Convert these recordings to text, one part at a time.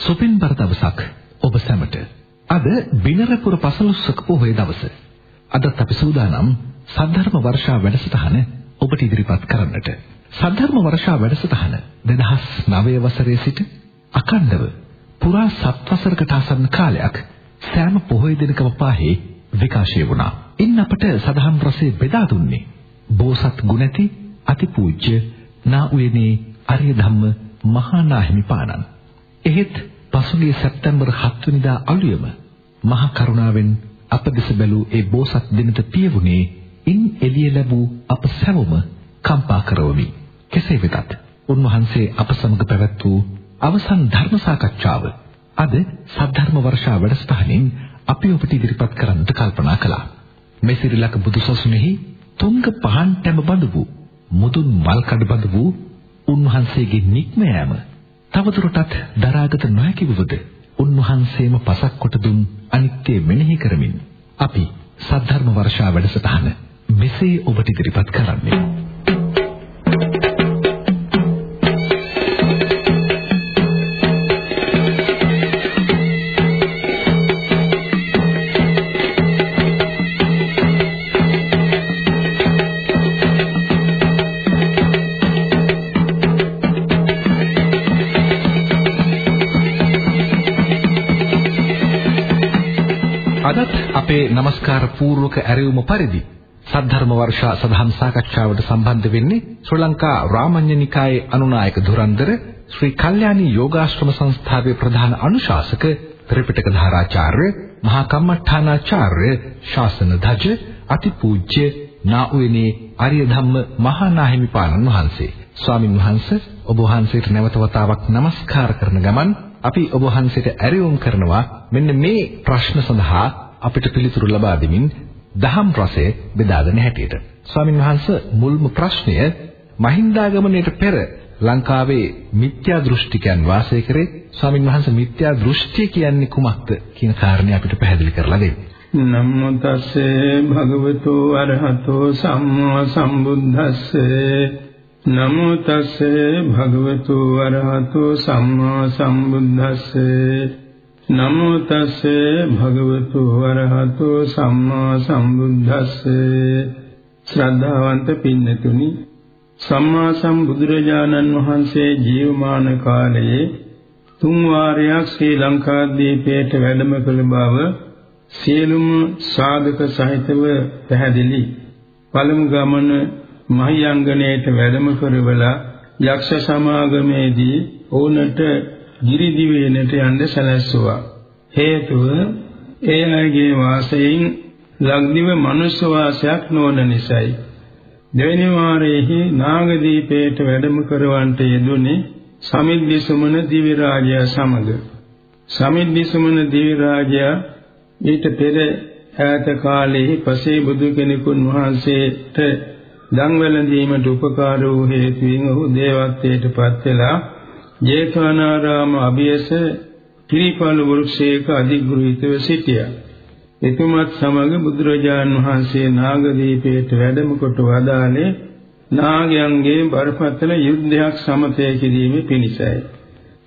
සුපින් බර දවසක් ඔබ සැමට. අද බිනරපුර පසළොස්වක පොහොය දවස. අදත් අපි සූදානම් සද්ධර්ම වර්ෂා වැඩසටහන ඔබට ඉදිරිපත් කරන්නට. සද්ධර්ම වර්ෂා වැඩසටහන 2009 වසරේ සිට අකණ්ඩව පුරා සත් වසරකට ආසන්න කාලයක් සෑම පොහොය දිනකම පාහේ විකාශය වුණා. ඉන් අපට සදහම් රසයේ බෙදා දුන්නේ බෝසත් ගුණැති අතිපූජ්‍ය නා උයනේ අරිය ධම්ම මහා නාහිමිපාණන්. එහෙත් පසුගිය සැප්තැම්බර් 7 වෙනිදා අලුයම මහා කරුණාවෙන් අප දෙස බැලූ ඒ බෝසත් දිනත පියවුනේ ඉන් එළිය ලැබූ අප සැවොම කම්පා කරවමි. කෙසේ වෙතත් උන්වහන්සේ අප සමග පැවැත් වූ අවසන් ධර්ම සාකච්ඡාව අද සද්ධර්ම වර්ෂා වැඩසටහනින් අපි ඔබට ඉදිරිපත් කරන්නට කල්පනා කළා. මෙසිරිලක බුදුසසුනේහි තුංග පහන් තැඹ බඳු වූ මුදුන් මල් කඩ බඳු වූ උන්වහන්සේගේ නික්ම යෑම තවදුරටත් දරාගත නොහැකි වුවද උන්වහන්සේම පසක් කොට දුන් අනිත්‍ය මෙනෙහි කරමින් අපි සද්ධර්ම වර්ෂා වැඩසටහන මෙසේ ඔබට ඉදිරිපත් කරන්නේ. අපේ নমස්කාර පූර්වක ඇරයුම පරිදි සද්ධර්ම වර්ෂා සදහම් සාකච්ඡාවට සම්බන්ධ වෙන්නේ ශ්‍රී ලංකා රාමඤ්ඤ නිකායේ අනුනායක ධුරන්දර ශ්‍රී කල්යාණී යෝගාශ්‍රම සංස්ථාවේ ප්‍රධාන අනුශාසක ත්‍රිපිටක ධාරාචාර්ය මහා කම්මඨානාචාර්ය ශාසන ධජ අතිපූජ්‍ය නා උයනේ ආර්ය ධම්ම මහා නාහිමි පාණන් වහන්සේ. ස්වාමින් වහන්සේ ඔබ වහන්සේට නැවත වතාවක් নমස්කාර කරන ගමන් අපි ඔබ වහන්සේට ඇරයුම් කරනවා මෙන්න මේ ප්‍රශ්න සඳහා අපිට පිළිතුරු ලබා දෙමින් දහම් රසය බෙදාගෙන හැටියට. ස්වාමින් වහන්සේ මුල්ම ප්‍රශ්නය මහින්දාගමනයට පෙර ලංකාවේ මිත්‍යා දෘෂ්ටිකයන් වාසය කරේ ස්වාමින් වහන්සේ මිත්‍යා දෘෂ්ටි කියන්නේ කුමක්ද කියන කාරණේ අපිට පැහැදිලි කරලා දෙන්න. නමෝ තස්සේ භගවතු අරහතෝ සම්මා සම්බුද්දස්සේ නමෝ තස්සේ භගවතු වරහතු සම්මා සම්බුද්දස්සේ නමෝ තස්සේ භගවතු වරහතු සම්මා සම්බුද්දස්සේ ශ්‍රද්ධාවන්ත පින්නතුනි සම්මා සම්බුදුරජාණන් වහන්සේ ජීවමාන කාලයේ තුන් වාරයක් ශ්‍රී ලංකාද්වීපයට වැඩම කළ බව සියලුම සාධක සහිතව පැහැදිලි. පළමු ගමන මහියංගණයට වැඩම කරවලා යක්ෂ සමාගමේදී ඔවුන්ට ගිරිදිවයිනට යන්න සැලැස්සුවා. හේතුව ඒ අයගේ වාසයෙන් ලක්දිව මනුෂ්‍ය වාසයක් නොවන නිසායි. දෙවැනි වාරයේහි නාගදීපයට වැඩම කරවන්නට යෙදුනේ සමිද්දිසුමන දිවි රාජයා සමග. සමිද්දිසුමන දිවි රාජයා ඊට පෙර ඈත කාලයේ පසේ බුදු කෙනෙකුන් වහන්සේට දන් වැළඳීමට උපකාර වූ හේතුවෙන් ඔහු දේවත්වයට පත් වෙලා ජේතවනාරාම අභියස කිරිපල වෘක්ෂයක අධිග්‍රහිතව සිටියා. එතුමත් සමග බුදුරජාන් වහන්සේ නාගදීපයට වැඩම කොට වදාළේ නාගයන්ගේ බරපතල යුද්ධයක් සමතය කිරීමේ පිණිසයි.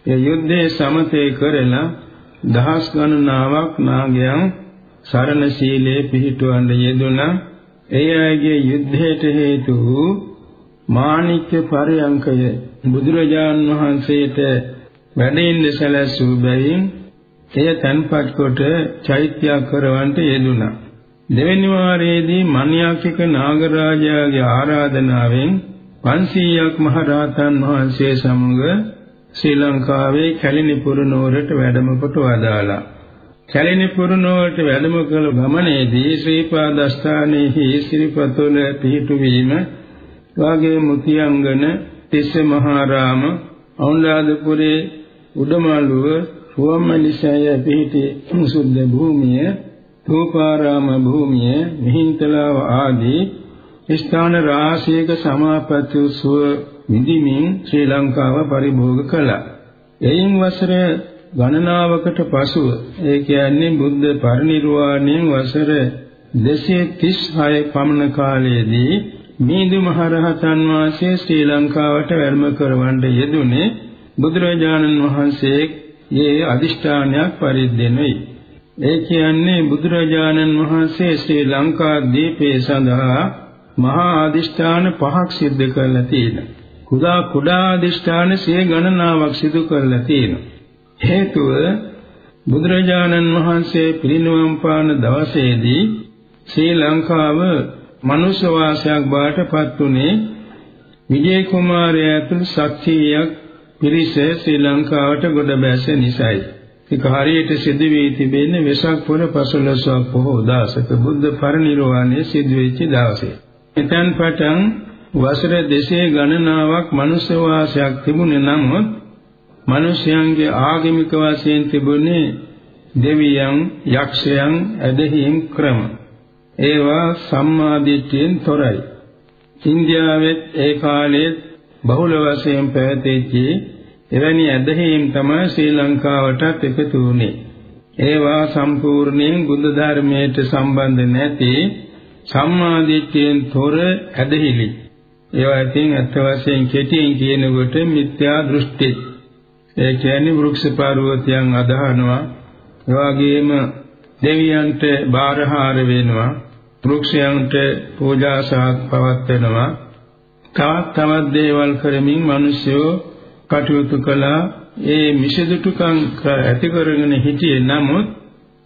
ඒ යුද්ධයේ සමතය කරලා දහස් ගණනාවක් නාගයන් සරණ සීලයේ පිහිටවන්න යෙදුණා ඒ අයගේ යුද්ධයට හේතු මාණික්‍ය පරයන්කය බුදුරජාන් වහන්සේට වැඩෙන්න සැලැස්සූ බැවින් එය තන්පත් කොට චෛත්‍යයක් කරවන්නට යෙදුණා. දෙවැනි වාරයේදී මන්‍යාකික නාගරාජයාගේ ආරාධනාවෙන් 500ක් මහරහතන් වහන්සේ සමග ශ්‍රී ලංකාවේ කැලිනිපුර නුවරට වැඩම කොට වදාලා. කැලණිපුර නුවරට වැඩම කළ ගමනේදී ශ්‍රීපාදස්ථානයේ ශ්‍රීපතොල පිහිටු වීම වාගේ මුතියංගන තිස්ස මහරාම අවුලාදපුරේ උඩමළුව රුවම්මලිසය පිහිටි සුද්ධ භූමිය රූපාරාම භූමිය මිහින්තලාව ආදී ස්ථාන රාශියක සමාපatti උත්සව විඳිමින් ශ්‍රී ලංකාව පරිභෝග කළා. එයින් වසර ගණනාවකට පසුව ඒ කියන්නේ බුද්ධ පරිනිර්වාණයෙන් වසර 236 පමණ කාලයේදී මීදු මහරහතන් වහන්සේ ශ්‍රී ලංකාවට වැඩම කරවන්න යෙදුනේ බුදුරජාණන් වහන්සේ ඒ අදිෂ්ඨානයක් පරිද්දෙන් වෙයි. ඒ කියන්නේ බුදුරජාණන් වහන්සේ ශ්‍රී ලංකා දීපේ සඳහා මහා අදිෂ්ඨාන පහක් සිද්ධ කරලා තියෙනවා. කුඩා කුඩා අදිෂ්ඨාන සිය ගණනාවක් සිදු කරලා තියෙනවා. හේතුව බුදුරජාණන් වහන්සේ පිරිනිවන් පාන දවසේදී ශ්‍රී ලංකාව මනුෂ්‍ය වාසයක් බවට පත් වුණේ විජය කුමාරයා ඇතුළු ශක්තියක් පිරිස ශ්‍රී ලංකාවට ගොඩ බැස නිසායි. ඒක හරියට සිදු වී තිබෙන්නේ වෙසක් පුර 15ක් පොහොව දවසක බුද්ධ පරිනිර්වාණය සිදු වෙච්ච දවසේ. එතෙන් පටන් වසර 200 ගණනාවක් මනුෂ්‍ය වාසයක් තිබුණේ නමුත් මිනිසයන්ගේ ආගමික වශයෙන් තිබුණේ දෙවියන් යක්ෂයන් ඇදහිම් ක්‍රම ඒවා සම්මාදිට්ඨියෙන් තොරයි. ඉන්දියාවෙත් ඒ කාලයේ බහුල වශයෙන් පැවතිච්ච එවැනි ඇදහිම් තමයි ශ්‍රී ලංකාවටත් එකතු වුණේ. ඒවා සම්පූර්ණයෙන් බුද්ධ ධර්මයට සම්බන්ධ නැති සම්මාදිට්ඨියෙන් තොර ඇදහිලි. ඒවා ඉතින් අත් වශයෙන් කෙටියෙන් කියනකොට මිත්‍යා දෘෂ්ටි. ඒ කියන්නේ වෘක්ෂ පර්වතයන් අදහනවා. ඒ වගේම දෙවියන්ට බාරහාර වෙනවා වෘක්ෂයන්ට පූජා සාත් පවත්වනවා. තවත් තවත් දේවල් කරමින් මිනිස්සු කටයුතු කළා. ඒ මිසදුටුකම් ඇති කරගෙන හිටියේ. නමුත්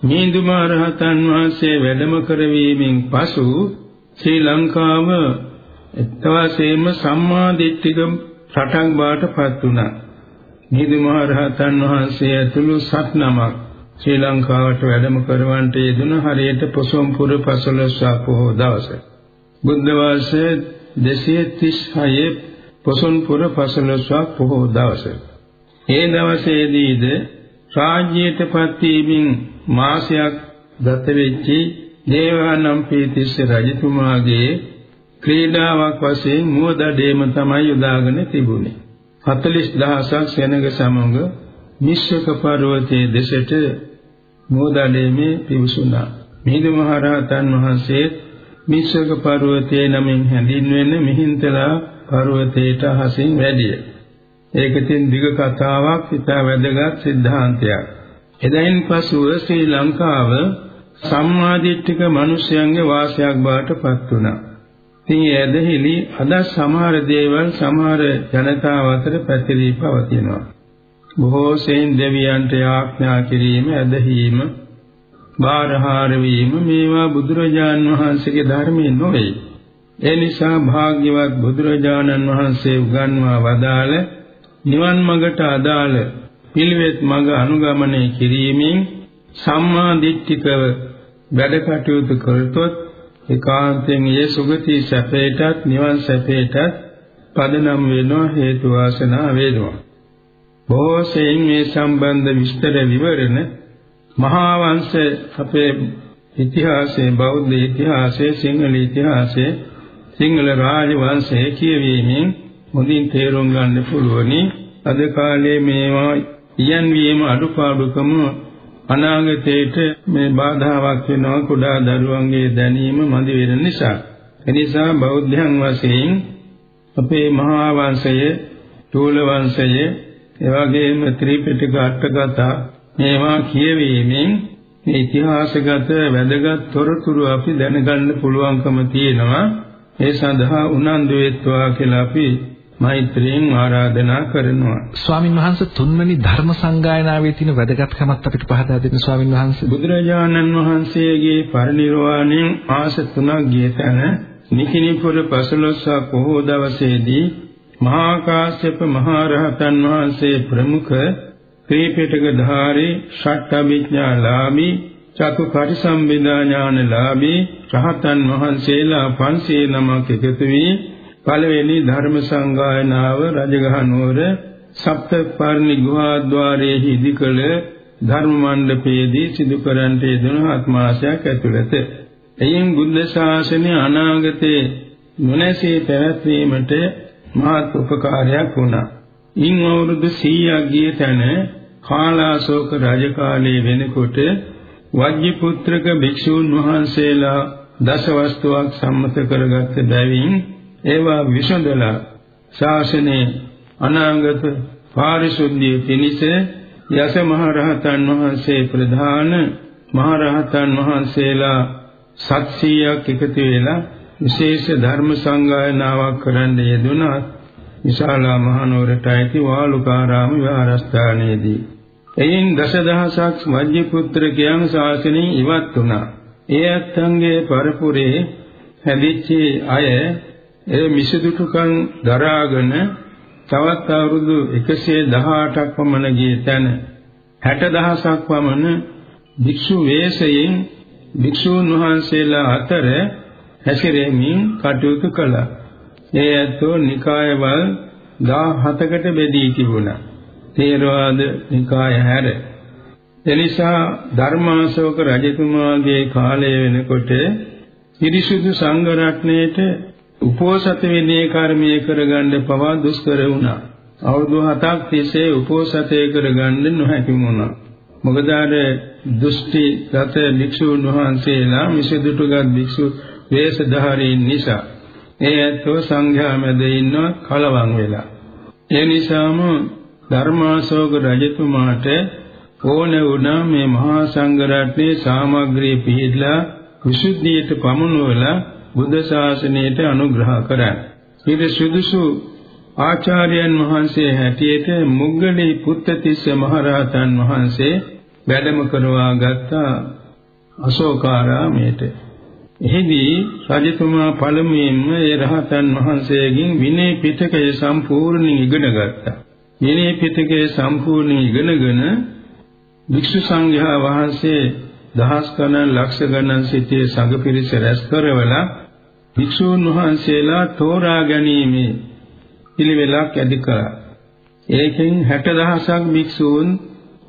මිහිඳු මහරහතන් වහන්සේ වැඩම කරවීමෙන් පසු ශ්‍රී ලංකාව එක්තවසේම සම්මා දිට්ඨික රටක් බවට පත් වුණා. මිහිඳු මහ රහතන් වහන්සේ ඇතුළු සත් නමක් ශ්‍රී ලංකාවට වැඩම කරවන්නට යෙදුන හරියට පොසොන්පුර 15 පොහොව දවස. බුද්ධ වර්ෂයේ 236 පොසොන්පුර 15 පොහොව දවස. ඒ දවසේදීද රාජ්‍යයට පත්වීමෙන් මාසයක් ගත වෙච්චි දේවානම්පියතිස්ස රජතුමාගේ ක්‍රීඩාවක් වශයෙන් මුවදඩේම තමයි යොදාගෙන තිබුණේ. 40000ක් සෙනඟ සමග මිශ්‍රක පර්වතයේ දෙසට මෝදලයේ පිවිසුණා. මිහිඳු මහරහතන් වහන්සේ මිස්සක පර්වතයේ නමින් හැඳින්වෙන මිහින්තලා පර්වතයට හසින් වැඩිය. ඒකෙන් දිග කතාවක් ඉතා වැදගත් સિદ્ધාන්තයක්. එදයින් පසුව ශ්‍රී ලංකාව සම්මාදිට්ඨික මිනිසයන්ගේ වාසයක් බවට පත් වුණා. ඉතින් ඇදහිලි අද සමහර දේවල් සමහර ජනතාව අතර පැතිරී පවතිනවා. බොහෝ සෙයින් දෙවියන්ට ආඥා කිරීම ඇදහිීම බාරහාර වීම මේවා බුදුරජාන් වහන්සේගේ ධර්මයේ නොවේ. ඒ නිසා භාග්‍යවත් බුදුරජාණන් වහන්සේ උගන්වා වදාළ නිවන් මඟට අදාළ පිළිවෙත් මඟ අනුගමනය කිරීමෙන් සම්මා දිට්ඨිකව වැඩ කටයුතු කළොත් ඒකාන්තයෙන් ඒ සුගති සැපයටත් නිවන් සැපයටත් පදනම් වෙනවා හේතු වාසනා වේදවා. බොහෝ සෙයින් මේ සම්බන්ධ විස්තර විවරණ මහා වංශ අපේ ඉතිහාසයේ බෞද්ධ ඉතිහාසයේ සිංහල ඉතිහාසයේ සිංහල රාජ වංශයේ කියවීමෙන් මුදින් තේරුම් ගන්න පුළුවනි. අද කාලේ මේවා ඉයන්වීම අඩුපාඩුකම අනාගතයේට මේ බාධාවක් වෙනවා කුඩා දරුවන්ගේ දැනීම මදි වෙන නිසා. එනිසා බෞද්ධයන් වශයෙන් අපේ මහා වංශයේ, චූල වංශයේ, එවැගේම ත්‍රිපිටක අටකථා මේවා කියවීමෙන් මේ ඉතිහාසගත වැදගත් තොරතුරු අපි දැනගන්න පුළුවන්කම තියෙනවා. ඒ සඳහා උනන්දු වෙත්වා කියලා අපි මෛත්‍රියෙන් ආරාධනා කරනවා. ස්වාමින් වහන්සේ තුන්වෙනි ධර්ම සංගායනාවේ තියෙන වැදගත්කමත් අපිට පහදා දෙන්න ස්වාමින් වහන්සේ. බුදුරජාණන් වහන්සේගේ පරිනිර්වාණයෙන් මාස 3ක් ගිය තැන නිකිනිපුර 15 පොහොව දවසේදී මහා කාශ්‍යප මහ රහතන් වහන්සේ ප්‍රමුඛ ත්‍රිපිටක ධාරී ෂට්ඨවිඥාලාභී චතු පරිසම්බිදා ඥානලාභී රහතන් වහන්සේලා 500 නමක් එකතු වී පළවෙනි ධර්ම සංගායනාව රජගහ නුවර සප්ත පර්ණි ගුහාද්්වාරයේ ඉදිකල ධර්ම මණ්ඩපයේදී සිදු කරන්ට යෙදුණු ආත්මාශයක් ඇතුළත. එයින් බුද්ධ ශාසනය අනාගතයේ නොනැසී පැවැත්වීමට මහත් උපකාරයක් වුණා. ඉන් අවුරුදු 100ක් ගිය තැන කාලාශෝක රජ කාලයේ වෙනකොට වජ්ජි පුත්‍රක භික්ෂූන් වහන්සේලා දසවස්තුවක් සම්මත කරගත් බැවින් ඒවා විසඳලා ශාසනයේ අනාගත පාරිශුද්ධිය පිණිස යස මහරහතන් වහන්සේ ප්‍රධාන මහරහතන් වහන්සේලා 700ක් එකතු වෙලා විශේෂ ධර්ම සංගායනාවක් කරන්න යෙදුණා විශාලා මහනුවරට ඇති වාලුකාරාම විහාරස්ථානයේදී එයින් දසදහසක් මජ්ජි පුත්‍රකයන් ශාසනයෙන් ඉවත් වුණා. ඒ ඇත්තන්ගේ පරපුරේ හැදිච්ච අය ඒ මිසදුටුකම් දරාගෙන තවත් අවුරුදු 118ක් පමණ ගිය තැන 60000ක් පමණ භික්ෂු වේශයෙන් භික්ෂූන් වහන්සේලා අතර හැසිරෙමින් කටයුතු කළා. ඒ ඇත්තෝ නිකායවල 17කට බෙදී තිබුණා. තේරවාද නිකාය හැර එනිසා ධර්මාශෝක රජතුමාගේ කාලය වෙනකොට පිරිසුදු සංඝ රත්නයේට උපෝසත විනය කර්මය කරගන්න පවා දුෂ්කර වුණා. අවුරුදු 7ක් තිස්සේ උපෝසතය කරගන්න නොහැකි වුණා. මොකද අර දෘෂ්ටි ගත භික්ෂුන් වහන්සේලා මිසදුටුගත් භික්ෂු වේශධාරීන් නිසා ඒ ඇත්තෝ සංඝයා මැද ඉන්න කලවම් වෙලා. ඒ නිසාම ධර්මාශෝක රජතුමාට ඕන වුණා මේ මහා සංඝ රත්නයේ සාමග්‍රී පිළිලා විසුද්ධියට පමුණුවලා බුද්ධ ශාසනයට අනුග්‍රහ කරන්න. ඊට සුදුසු ආචාර්යයන් වහන්සේ හැටියට මුග්ගලී පුත්තතිස්ස මහරහතන් වහන්සේ වැඩම කරවා ගත්ත අශෝකාරාමයට. එහිදී රජතුමා පළමුවෙන්ම ඒ රහතන් වහන්සේගෙන් විනය පිටකය සම්පූර්ණයෙන් ඉගෙන ගත්තා. විනය පිටකය සම්පූර්ණයෙන් ඉගෙනගෙන භික්ෂු සංඝයා වහන්සේ දහස් ගණන් ලක්ෂ ගණන් සිටේ සංඝ පිරිස රැස් කරවලා භික්ෂූන් වහන්සේලා තෝරා ගැනීමේ පිළිවෙලක් ඇති කළා. ඒකෙන් 60000ක් භික්ෂූන්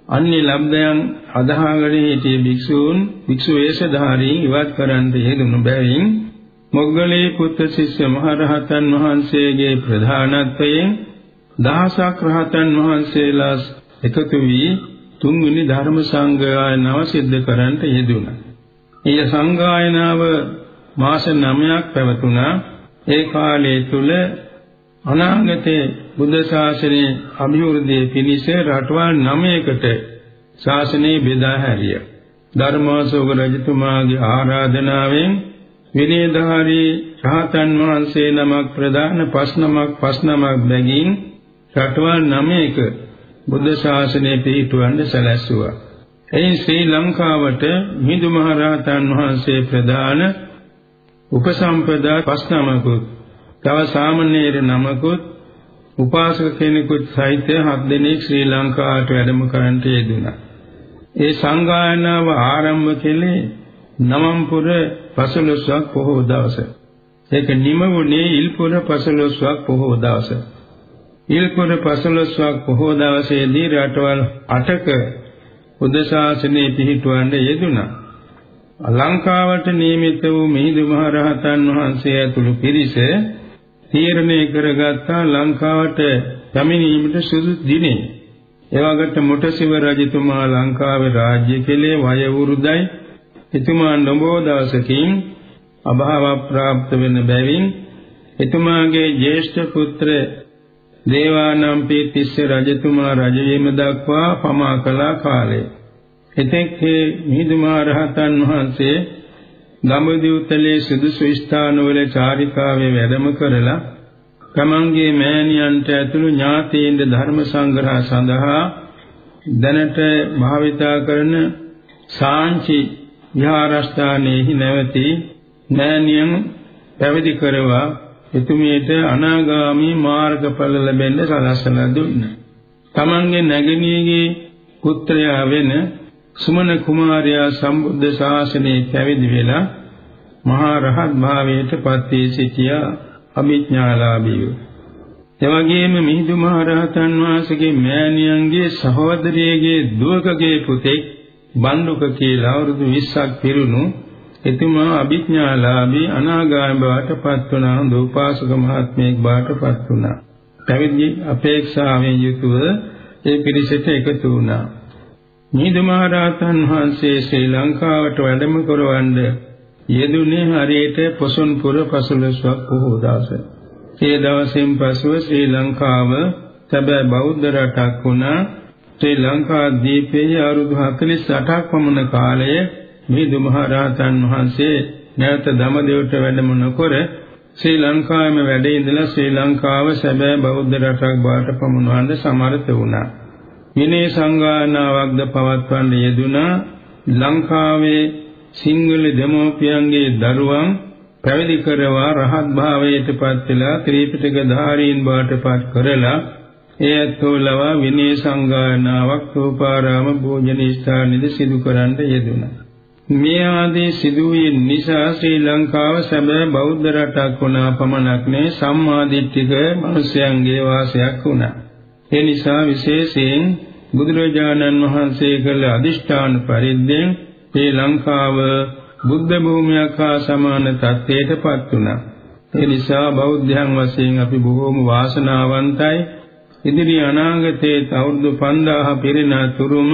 අන්‍ය ලබ්ධයන් අදහාගෙන සිටි භික්ෂූන් භික්ෂු වේශධාරීන් ඉවත් කරන්න හේතුණු බැවින් මොග්ගලී පුත්‍ර ශිෂ්‍ය මහරහතන් වහන්සේගේ ප්‍රධානත්වයෙන් දහසක් රහතන් වහන්සේලා එකතු වී තුන්වෙනි ධර්ම සංගායනාව සිද්ධ කරන්නට යෙදුණා. ඊය සංගායනාව මාස 9ක් පැවතුණා. ඒ කාලය තුල අනාගතයේ බුද්ධ ශාසනයේ අභිවෘද්ධිය පිණිස රටවල් 9කට ශාසනය බෙදා හැරිය. ධර්මාශෝක රජතුමාගේ ආරාධනාවෙන් විනයධාරී රහතන් වහන්සේ නමක් ප්‍රදාන පස් නමක් පස් නමක් බැගින් රටවල් 9ක බුද්ධ ශාසනය පිහිටුවන්න සැලැස්සුවා. එයින් ශ්‍රී ලංකාවට මිහිඳු මහ රහතන් වහන්සේ ප්‍රදාන උපසම්පදා පස් නමකුත් තව සාමණේර නමකුත් උපාසක කෙනෙකුත් සහිත හත් දෙනෙක් ශ්‍රී ලංකාවට වැඩම කරන්නට යෙදුණා. ඒ සංගායනාව ආරම්භ කළේ නවම්පුර පසළොස්වක් පොහොව දවස. ඒක නිම වුණේ ඉල්පුර පසළොස්වක් පොහොව දවස. ඉල්පොර පසළොස්වක් පොහෝ දවසේදී රටවල් 8ක බුද්ධ ශාසනය පිහිටුවන්න යෙදුණා. ලංකාවට නියමිත වූ මිහිඳු මහ රහතන් වහන්සේ ඇතුළු පිරිස තීරණය කරගත්තා ලංකාවට පැමිණීමට සුදුසු දිනේ. එවකට මොටසිව රජතුමා ලංකාවේ රාජ්‍ය කෙලේ වය වෘදයි එතුමා නොබෝ දවසකින් අභාව ප්‍රාප්ත වෙන බැවින් එතුමාගේ ජේෂ්ඨ පුත්‍ර දේවානම්පී තිස්ස රජතුමා රජ වීම දක්වා පමා කළා කාලය. එතෙක් මේ මිහිඳු මහරහතන් වහන්සේ ගම්බුදුතලේ සුදුසු ස්ථානවල චාරිකාවේ වැඩම කරලා තමන්ගේ මෑණියන්ට ඇතුළු ඥාතීන්ද ධර්ම සංග්‍රහ සඳහා දැනට භාවිතා කරන සාංචි විහාරස්ථානයේ නැවති මෑණියන් පැවිදි කරවා එතුමියට අනාගාමී මාර්ගඵල ලැබෙන්න සලස්සලා දුන්නා. තමන්ගේ නැගණියගේ පුත්‍රයා වෙන සුමන කුමාරයා සම්බුද්ධ ශාසනයේ පැවිදි වෙලා මහා රහත් භාවයට පත් වී සිටියා අභිඥාලාභීව. එවැගේම මිහිඳු මහ රහතන් වහන්සේගේ මෑණියන්ගේ සහෝදරියගේ දුවකගේ පුතෙක් බණ්ඩුක කියලා අවුරුදු 20ක් පිරුණු එතුමා අභිඥාලාභී අනාගාමී බවට පත් වුණා හොඳ උපාසක මහත්මයෙක් බවට පත් වුණා. පැවිදි අපේක්ෂාවෙන් යුතුව ඒ පිරිසට එකතු වුණා. මිහිඳු මහරහතන් වහන්සේ ශ්‍රී ලංකාවට වැඩම කරවන්න යෙදුනේ හරියට පොසොන් පුර පසළොස්වක් පොහොව දවස. ඒ දවසෙන් පසුව ශ්‍රී ලංකාව සැබෑ බෞද්ධ රටක් වුණා. ශ්‍රී ලංකා දීපයේ අවුරුදු 48ක් පමණ කාලයේ මිහිඳු මහ රහතන් වහන්සේ නැවත දමදෙවට වැඩම නොකර ශ්‍රී ලංකාවේම වැඩ ඉඳලා ශ්‍රී ලංකාව සැබෑ බෞද්ධ රටක් බවට පමුණවන්න සමර්ථ වුණා. විනය සංගායනාවක්ද පවත්වන්න යෙදුනා. ලංකාවේ සිංහල දෙමෝපියන්ගේ දරුවන් පැවිදි කරවා රහත් භාවයට පත් වෙලා ත්‍රිපිටක ධාරීන් බවට පත් කරලා ඒ ඇත්තෝලව විනය සංගායනාවක් සෝපාරාම භෝජන ස්ථානෙදි සිදු කරන්න යෙදුණා. මේ ආදී සිදුවීම් නිසා ශ්‍රී ලංකාව සැබෑ බෞද්ධ රටක් වුණා පමණක් නෙවෙයි සම්මාදිට්ඨික මිනිසයන්ගේ වාසයක් වුණා. ඒ නිසා විශේෂයෙන් බුදුරජාණන් වහන්සේ කළ අදිෂ්ඨාන පරිද්දෙන් ශ්‍රී ලංකාව බුද්ධ භූමියක් හා සමාන තත්ත්වයටපත් වුණා. ඒ නිසා බෞද්ධයන් වශයෙන් අපි බොහෝම වාසනාවන්තයි. ඉදිරි අනාගතයේ අවුරුදු 5000 පිරෙන තුරුම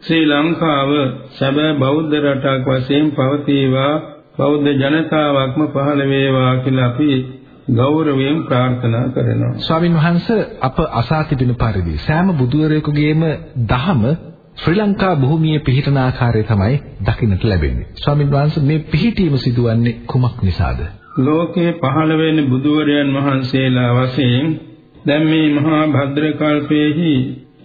ශ්‍රී ලංකාව සැබෑ බෞද්ධ රටක් වශයෙන් පවතිවා බෞද්ධ ජනතාවක්ම පහළ වේවා කියලා අපි ගෞරවයෙන් ප්‍රාර්ථනා කරනවා. ස්වාමින් වහන්සේ අප අසා තිබෙන පරිදි සෑම බුදුවරයෙකුගේම දහම ශ්‍රී ලංකා භූමියේ පිහිටන ආකාරය තමයි දකින්නට ලැබෙන්නේ. ස්වාමින් වහන්සේ මේ පිහිටීම සිදුවන්නේ කුමක් නිසාද? ලෝකේ පහළ වෙන බුදුවරයන් වහන්සේලා වශයෙන් දැන් මේ මහා භද්‍ර කල්පයේහි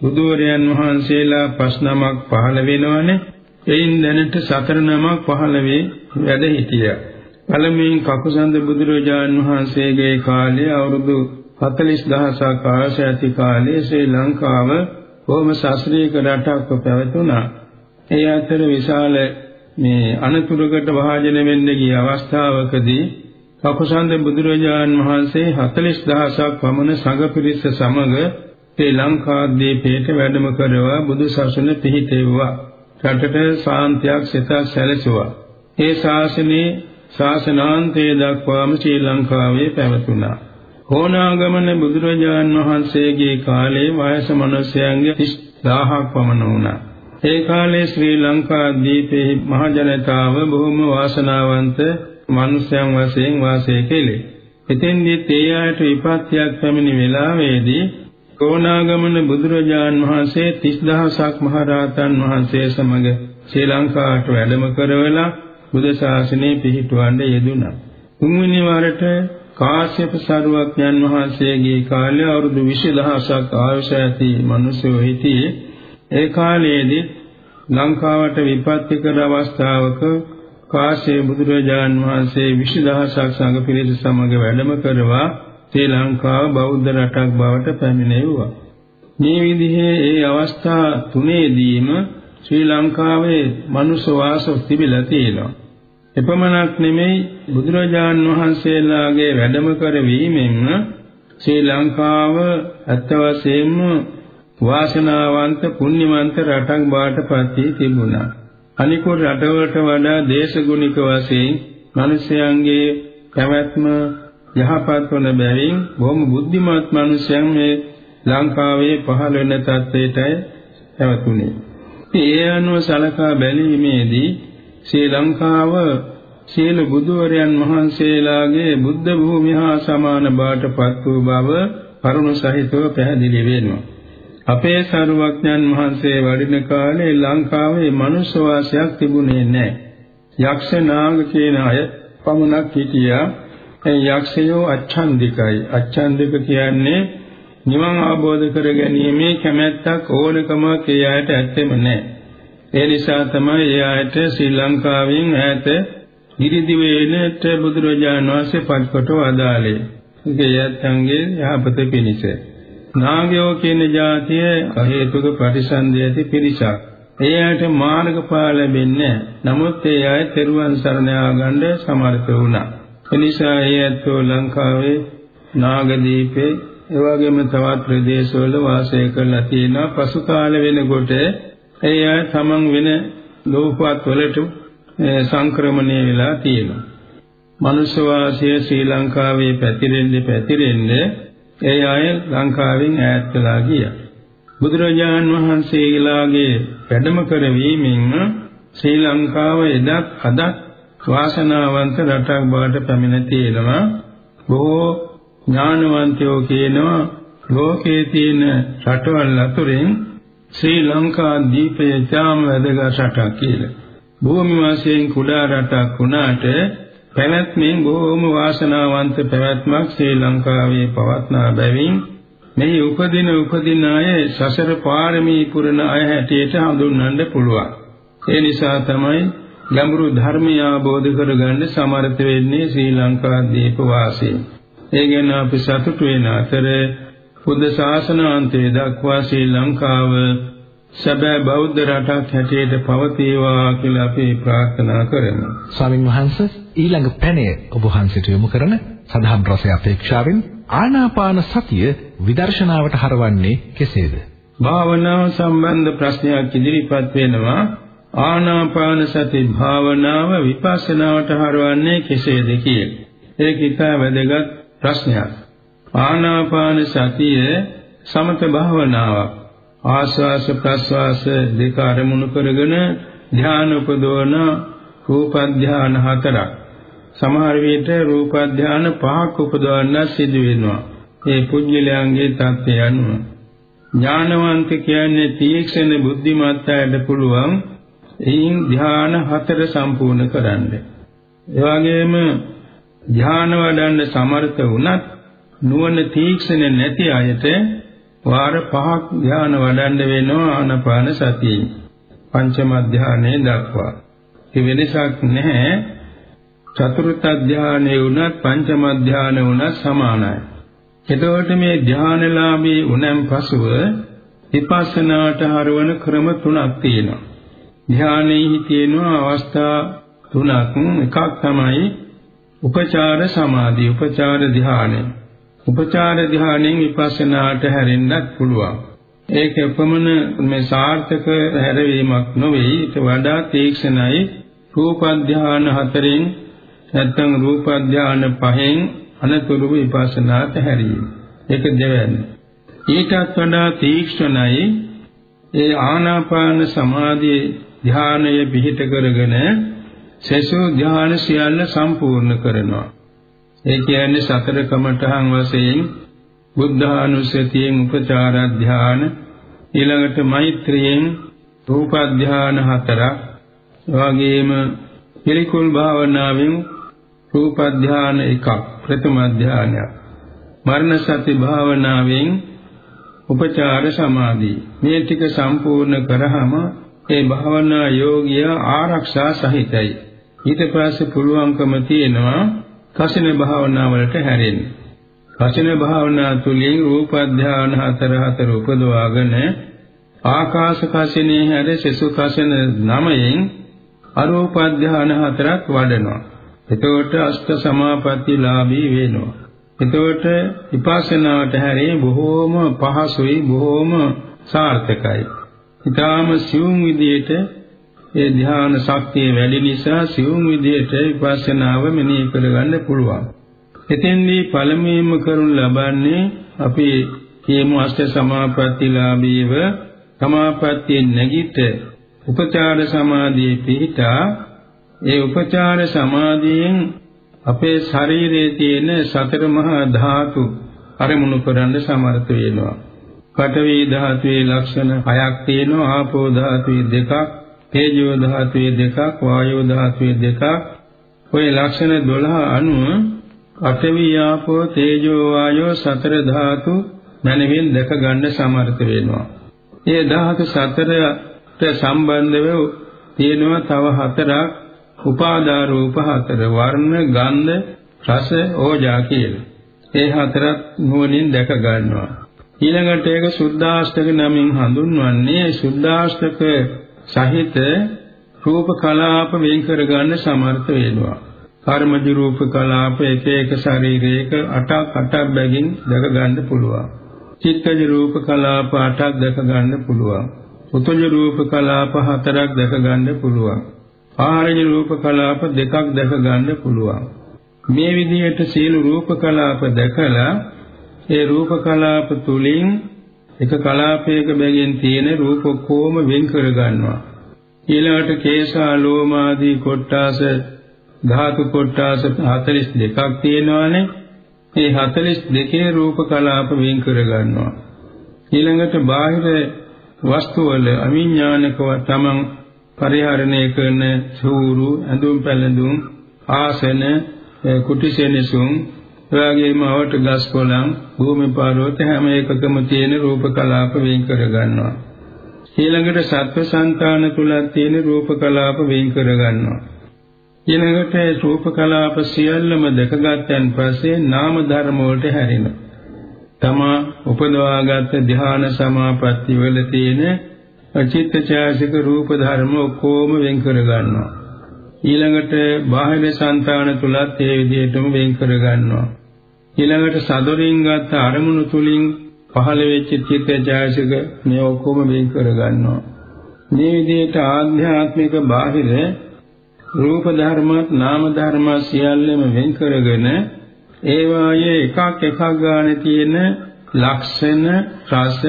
බුදුවරයන් වහන්සේලා පස් නමක් පහළ වෙනවනේ. එයින් දැනට සතර නමක් පහළ වේ වැඩ හිටියා. පළමුවෙන් කකුසඳ බුදුරජාණන් වහන්සේගේ කාලේ අවුරුදු 40000ක් ආශ ඇති කාලේ ශ්‍රී ලංකාව බොහොම ශාස්ත්‍රීය රටක් පැවතුණා. ඒ අතර විශාල මේ අනතුරකට භාජන වෙන්න ගිය අවස්ථාවකදී කකුසඳ බුදුරජාණන් වහන්සේ 40000ක් පමණ සංඝ පිරිස සමග ශ්‍රී ලංකාද්වීපයට වැඩම කරවා බුදු සසුන පිහිටෙව්වා. රටට ශාන්තියක් සිත සැලසුවා. ඒ ශාසනයේ ශාසනාන්තයේ දක්වාම ශ්‍රී ලංකාවේ පැවතුණා. හෝනාගමන බුදුරජාන් වහන්සේගේ කාලේ වයස මිනිසයන්ගේ 30000ක් පමණ වුණා. ඒ කාලේ ශ්‍රී ලංකා දීපේ මහ ජනතාව බොහොම වාසනාවන්ත මිනිසයන් වශයෙන් වාසය කෙළේ. එතෙන්දී තේ ආයත විපත්තියක් පැමිණි වෙලාවේදී කෝණාගමන බුදුරජාන් වහන්සේ 30000ක් මහරහතන් වහන්සේ සමග ශ්‍රී ලංකාවට වැඩම කරවලා බුද්ධ ශාසනය පිහිටවන්න යෙදුණා. තුන්වෙනි වරට කාශ්‍යප සරුවක්යන් වහන්සේගේ කාලය අවුරුදු 20000ක් ආයුෂ ඇති මිනිසෙක් හිටියේ. ඒ කාලයේදී ලංකාවට විපත්ති කර අවස්ථාවක කාශ්‍යප බුදුරජාන් වහන්සේ 20000ක් සංඝ පිරිස සමග වැඩම කරවා ශ්‍රී ලංකාව බෞද්ධ රටක් බවට පැමිණෙව්වා. මේ විදිහේ ඒ අවස්ථා තුනේදීම ශ්‍රී ලංකාවේ මනුෂ්‍ය වාස තිබිලා තියෙනවා. එපමණක් නෙමෙයි බුදුරජාන් වහන්සේලාගේ වැඩම කරවීමෙන් ශ්‍රී ලංකාව අත්ත වශයෙන්ම වාසනාවන්ත පුණ්‍යවන්ත රටක් බවට පත් වී තිබුණා. අනිකුත් රටවලට වඩා දේශගුණික වශයෙන් මිනිසයන්ගේ පැවැත්ම යහපත් වන බැවින් බොහොම බුද්ධිමත් මිනිසයන් මේ ලංකාවේ පහළ වෙන තත්ත්වයටයි පැවතුනේ. ඒ අනුව සලකා බැලීමේදී ශ්‍රී ලංකාව සියලු බුදුවරයන් වහන්සේලාගේ බුද්ධ භූමිය හා සමාන බාටපත් වූ බව කරුණ සහිතව පැහැදිලි වෙනවා. අපේ සරුවඥන් වහන්සේ වඩින කාලේ ලංකාවේ මනුෂ්‍ය වාසයක් තිබුණේ නැහැ. යක්ෂ නාග කියන අය පමණක් හිටියා. ඒ යක්ෂයෝ අච්ඡන්දිකයි. අච්ඡන්දික කියන්නේ නිවන් අවබෝධ කර ගැනීමේ කැමැත්තක් ඕනකමක් ඒ අයට ඇත්තෙම නැහැ. ඒ නිසා තමයි ඒ ආයත ශ්‍රී ලංකාවෙන් ඈත ගිරිදිවයිනට බුදුරජාණන් වහන්සේ පත්කොට වදාළේ. ඒක යත්ංගේ යහපත පිණිස. නාගයෝ කියන જાතිය හේතුක ප්‍රතිසන්දි ඇති පිරිසක්. ඒ ආයත මාර්ගඵල ලැබෙන්නේ නමුත් ඒ ආයත තෙරුවන් සරණ ආගන්න සමර්ථ වුණා. එනිසා ඒ ඇත්තෝ ලංකාවේ නාගදීපේ එවැගේම තවත් ප්‍රදේශවල වාසය කරලා තියෙනවා. පසු කාල වෙනකොට ඒ අය තමන් වෙන ලෝකවත් වලට සංක්‍රමණය වෙලා තියෙනවා. මනුෂ්‍ය වාසය ශ්‍රී ලංකාවේ පැතිරෙන්නේ පැතිරෙන්නේ ඒ අය ලංකාවෙන් ඈත් වෙලා ගියා. බුදුරජාන් වහන්සේලාගේ වැඩම කරවීමෙන් ශ්‍රී ලංකාව එදත් අදත් වාසනාවන්ත රටක් බවට පැමිණ තියෙනවා. බොහෝ ඥානවන්තයෝ කියනවා ලෝකයේ තියෙන රටවල් අතුරින් ශ්‍රී ලංකා දීපය තාම වැදගත් රටක් කියලා. භූමි වශයෙන් කුඩා රටක් වුණාට පැවැත්මෙන් බොහෝම වාසනාවන්ත පැවැත්මක් ශ්‍රී ලංකාවේ පවත්නා බැවින් මේ උපදින උපදින අය සසර පාරමී පුරන අය හැටියට හඳුන්වන්න පුළුවන්. ඒ නිසා තමයි ගැඹුරු ධර්මය අවබෝධ කරගන්න සමර්ථ වෙන්නේ ශ්‍රී ලංකා දීප වාසී. ඒ ගැන අපි සතුටු වෙන අතර බුද්ධ ශාසනාන්තයේ දක්වා ශ්‍රී ලංකාව සැබෑ බෞද්ධ රටක් හැටියට පවතිවා කියලා අපි ප්‍රාර්ථනා කරමු. ස්වාමින් වහන්සේ ඊළඟ පැනය ඔබ වහන්සේට යොමු කරන සදහම් රසය අපේක්ෂාවෙන් ආනාපාන සතිය විදර්ශනාවට හරවන්නේ කෙසේද? භාවනාව සම්බන්ධ ප්‍රශ්නයක් ඉදිරිපත් වෙනවා. ආනාපාන සති භාවනාව විපස්සනාවට හරවන්නේ කෙසේද කියලා. ඒක ඉතා වැදගත් ප්‍රශ්නයක්. ආනාපාන සතිය සමත භාවනාවක්. ආස්වාස ප්‍රස්වාස දෙක අරමුණු කරගෙන ධ්‍යාන උපදවන රූප ධ්‍යාන හතරක්. සමහර විට රූප ධ්‍යාන පහක් උපදවන්න සිදු වෙනවා. ඒ පුජ්‍යලයන්ගේ தත්ත්වය අනුව ඥානවන්ත කියන්නේ තීක්ෂණ බුද්ධිමත් අයට පුළුවන් එයින් ධ්‍යාන හතර සම්පූර්ණ කරන්න. ඒ වගේම ධ්‍යාන වඩන්න සමර්ථ වුණත් නුවණ තීක්ෂණ නැති අයට වාර පහක් ධ්‍යාන වඩන්න වෙනවා ආනපාන සතියේ. පංචම ධ්‍යානයේ දක්වා. ඒ වෙනසක් නැහැ. චතුර්ථ ධ්‍යානයේ වුණත් පංචම ධ්‍යාන වුණත් සමානයි. එතකොට මේ ධ්‍යානලාභී උනන් පසුව විපස්සනාට හරවන ක්‍රම තුනක් තියෙනවා. ධ්‍යානයේ තියෙනවා අවස්ථා තුනක්. එකක් තමයි උපචාර සමාධි, උපචාර ධ්‍යානය. උපචාර ධ්‍යානෙන් විපස්සනාට හැරෙන්නත් පුළුවන්. ඒක එපමණ මේ සාර්ථක හැරවීමක් නොවේ. ඊට වඩා තීක්ෂණයි රූප ධ්‍යාන හතරෙන් නැත්නම් රූප ධ්‍යාන පහෙන් අනතුරු විපස්සනාට හැරීම. ඒක දෙවැන්නේ. ඊටත් වඩා තීක්ෂණයි ඒ ආනාපාන සමාධි ධානය පිහිට කරගෙන සසෝ ධාන සියල්ල සම්පූර්ණ කරනවා. ඒ කියන්නේ සතර කමඨහන් වශයෙන් බුද්ධානුස්සතියෙන් උපචාර ධාන ඊළඟට මෛත්‍රියෙන් රූප ධාන හතරක් වගේම පිළිකුල් භාවනාවෙන් රූප ධාන එකක් ප්‍රථම ධානයක් මරණ සති භාවනාවෙන් උපචාර සමාධි. මේ ටික සම්පූර්ණ කරාම ඒ භාවනා යෝගියා ආරක්ෂා සහිතයි. ඊට පස්සේ පුළුවන්කම තියෙනවා කසින භාවනාවලට හැරෙන්න කසින භාවනා තුලින් රූප ධාන හතර හතර උපදවාගෙන ආකාශ කසිනේ හැර සසු කසින නමයෙන් අරූප ධාන හතරක් වඩනවා එතකොට අෂ්ට සමාපත්තිලාභී වෙනවා. එතකොට විපස්සනාවට හැරේ බොහෝම පහසුයි බොහෝම සාර්ථකයි. ඊටාම සියුම් විදියට ඒ ධ්‍යාන ශක්තිය වැඩි නිසා සියුම් විදියට විපස්සනාව මෙනෙහි කරගන්න පුළුවන්. එතෙන්දී පළමුවෙන්ම කරුණ ලබන්නේ අපි කියමු අෂ්ට සමාපත්තිලාභීව සමාපත්තියෙන් නැගිට උපචාර සමාධියේ පිහිටා ඒ උපචාර සමාධියෙන් අපේ ශරීරයේ තියෙන සතර මහා ධාතු අරමුණු කරන්න සමර්ථ වෙනවා. පඨවි ධාතුවේ ලක්ෂණ හයක් තියෙනවා. ආපෝ ධාතුවේ දෙකක්, තේජෝ ධාතුවේ දෙකක්, වායෝ ධාතුවේ දෙකක්. ওই ලක්ෂණ 12 අනුව පඨවි ආපෝ තේජෝ වායෝ සතර ධාතු මනමින් දැක ගන්න සමර්ථ වෙනවා. ඒ ධාතු සතරට සම්බන්ධව තියෙනවා තව හතරක් උපාදා රූප හතර වර්ණ ගන්ධ රස ඕජා කියලා. ඒ හතරක් නුවණින් දැක ගන්නවා. ඊළඟට ඒක සුද්ධාෂ්ටක නමින් හඳුන්වන්නේ සුද්ධාෂ්ටක සහිත රූප කලාප වෙන් කර ගන්න සමර්ථ වෙනවා. කර්මජ රූප කලාප එක එක ශරීරයක අටක් අටක් බැගින් දැක ගන්න පුළුවන්. චිත්තජ රූප කලාප අටක් දැක ගන්න පුළුවන්. උතුජ රූප කලාප හතරක් දැක ගන්න පුළුවන්. ආහාරජ රූප කලාප දෙකක් දැක ගන්න පුළුවන්. මේ විදිහට සීල රූප කලාප දැකලා ඒ රූප කලාප තුලින් එක කලාපයක බැගින් තියෙන රූප කොම වෙන් කර ගන්නවා. ඊළඟට කේශා ලෝමාදී කොට්ටාස ධාතු කොට්ටාස 42ක් තියෙනවානේ. මේ 42 රූප කලාප වෙන් කර ගන්නවා. ඊළඟට බාහිර වස්තුවල අවිඥානිකව තමන් පරිහරණය කරන සූරු ඇඳුම් පැළඳුම් ආසන කුටිසෙනසුන් එවාගේම අවට ගස් කොළන් භූමි පර්වත හැම එකකම තියෙන රූප කලාප වෙන් කර ගන්නවා. ඊළඟට සත්ව సంతාන තුලත් තියෙන රූප කලාප වෙන් කර ගන්නවා. ඊළඟට ඒ රූප කලාප සියල්ලම දැකගත්තන් පස්සේ නාම ධර්ම වලට හැරෙනවා. තමා උපදවාගත් ධ්‍යාන සමාපatti වල තියෙන චිත්තචෛසික රූප ධර්ම ඔක්කොම වෙන් කර ගන්නවා. ඊළඟට බාහිර సంతාන තුලත් ඒ විදිහටම වෙන් කර ගන්නවා. ඊළඟට සදරින් ගත්ත අරමුණු තුලින් පහළ වෙච්ච චිත්තචෛසික මේ ඔක්කොම වෙන් කර ගන්නවා. මේ විදිහට ආධ්‍යාත්මික බාහිර රූප ධර්මත් නාම ධර්ම සියල්ලම වෙන් කරගෙන ඒ වායේ එකක් එකක් ගානේ තියෙන ලක්ෂණ රස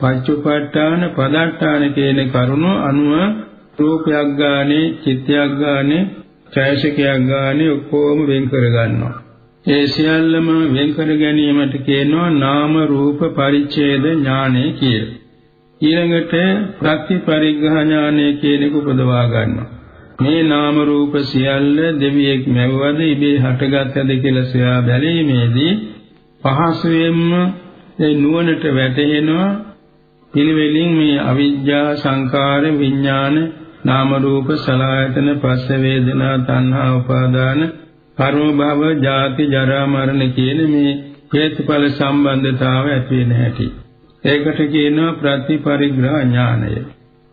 පච්චුපට්ඨාන පදට්ඨාන කියන කරුණු අනුව රූපයක් ගානේ චිත්තයක් ගානේ ඡායසිකයක් ගානේ ඔක්කොම වෙන් කර ගන්නවා ඒ සියල්ලම වෙන් කර ගැනීමට කියනවා නාම රූප පරිච්ඡේද ඥානය කියලා. ඊළඟට ප්‍රතිපරිග්‍රහ ඥානය කියන එක උපදවා ගන්නවා. මේ නාම රූප සියල්ල දෙවියෙක් මැව්වද ඉබේ හටගත්තද කියලා සොයා බැලීමේදී පහසුවෙන්ම ඒ නුවණට වැටහෙනවා. පිළිවෙලින් මේ අවිජ්ජා සංකාර විඥාන නාම රූප සලආයතන පස්ස වේදනා තණ්හා උපාදාන කර්ම භව ජාති ජරා මරණ කියන මේ හේතුඵල සම්බන්ධතාවය ඇති වෙන හැටි. ඒකට කියනවා ප්‍රතිපරිග්‍රහ ඥානය.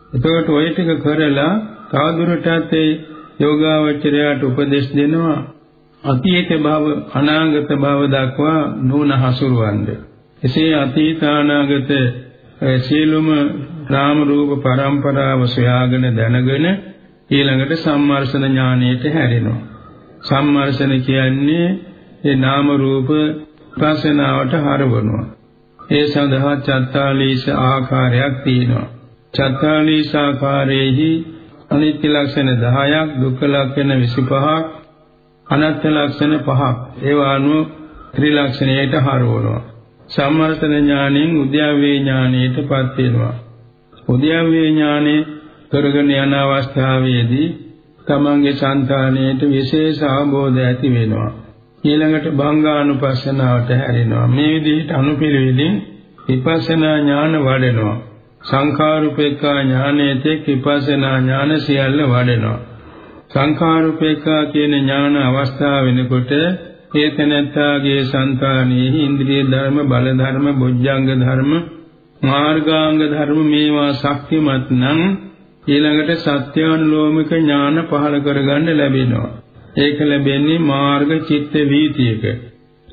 එතකොට ওই ටික කරලා තවදුරටත් ඒ යෝගාවචරයට උපදෙස් දෙනවා අතීත භව අනාගත භව දක්වා නුවණ හසුරවන්න. එසේ අතීත අනාගත සියලුම නාම රූප පරම්පරාව සොයාගෙන දැනගෙන ඊළඟට සම්මර්ෂණ ඥානයට හැරෙනවා. සම්මර්ෂණ කියන්නේ ඒ නාම රූප ප්‍රසනාවට හරවනවා. ඒ සඳහා චත්තාලීස ආකාරයක් තියෙනවා. චත්තාලීස ආකාරයේහි අනිත්‍ය ලක්ෂණ 10ක් දුක්ඛ ලක්ෂණ 25ක් අනාත්ම ලක්ෂණ 5ක් ඒවා අනුව ත්‍රිලක්ෂණයට හරවනවා සම්මර්ථන ඥාණයෙන් උද්‍යව්වේ ඥාණයටපත් වෙනවා උද්‍යව්වේ ඥානෙ කරගෙන යන අවස්ථාවේදී තමන්ගේ సంతාණයට විශේෂ ආબોධ ඇති වෙනවා. ඊළඟට භංගානුපස්සනාවට හැරෙනවා. මේ විදිහට අනුපිළිවෙලින් විපස්සනා ඥාන වඩනවා. සංඛාරුපේක්ඛා ඥානයේ විපස්සනා ඥාන සියල්ල වඩනවා. සංඛාරුපේක්ඛා කියන ඥාන අවස්ථාව වෙනකොට හේතනත්තාගේ సంతානෙහි ඉන්ද්‍රිය ධර්ම බල ධර්ම බොජ්ජංග ධර්ම මාර්ගාංග ධර්ම මේවා ශක්තිමත් නම් ඊළඟට සත්‍යානුලෝමික ඥාන පහළ කරගන්න ලැබෙනවා. ඒක ලැබෙන්නේ මාර්ග චිත්ත වීතියක.